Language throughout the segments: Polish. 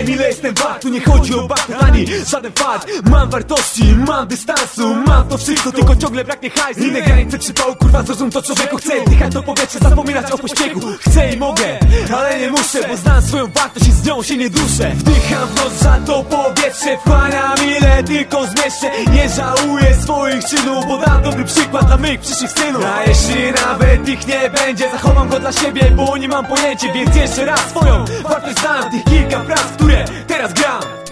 ile jestem wart Tu nie chodzi o bank ani żaden fart. Mam wartości, mam dystansu Mam to wszystko, tylko ciągle braknie hajs Inne granice przypału, kurwa zrozum to człowieku Chcę dychać to powietrze, zapominać o pośpiechu Chcę i mogę, ale nie muszę Bo znam swoją wartość i z nią się nie duszę. Wdycham w nos za to powietrze Wchłaniam ile tylko zmieszczę. Nie żałuję swoich czynów Bo dam dobry przykład dla mych przyszłych synów. A jeśli nawet ich nie będzie Zachowam go dla siebie, bo nie mam pojęcia Więc jeszcze raz swoją wartość znam Tych kilka prac, które teraz gram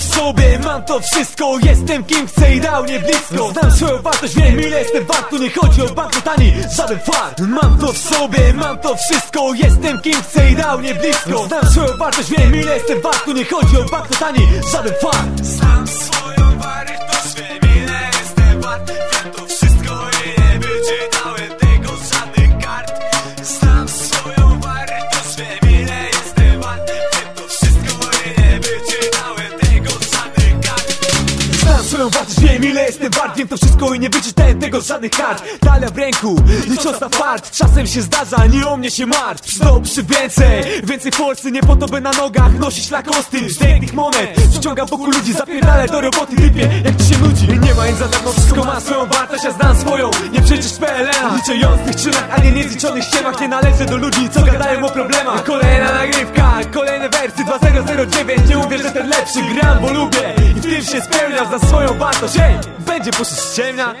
w sobie, mam to wszystko. Jestem kim chcę idealnie blisko. Znam swoją wartość, wiem ile jestem wart Tu nie chodzi o bankrut ani żaden fart. Mam to w sobie, mam to wszystko. Jestem kim chcę idealnie blisko. Znam swoją wartość, wiem ile jestem wart Tu nie chodzi o bankrut ani żaden fart swoją wartość, wiem ile jestem wart? Wiem to wszystko i nie wyczytałem tego z żadnych kart. Talia w ręku, licząc na fart. Czasem się zdarza, nie o mnie się martw. Przydobrze więcej, więcej forsy Nie po to by na nogach nosić lakosty. Sztejnych monet, ściągam wokół ludzi Zapierdalę do roboty, typie, jak ci się nudzi? Nie ma nic za darmo, wszystko ma swoją wartość Ja znam swoją, nie przeczysz PLN Licząc tych czynach, a nie niezliczonych ściemach Nie należę do ludzi, co gadają o problemach. Kolejna nagrywka, kolejne wersy 2009 Nie że ten lepszy gram, bo lubię. I w tym się spełniam za swoją wartość Ej, będzie puszczyć ciemnia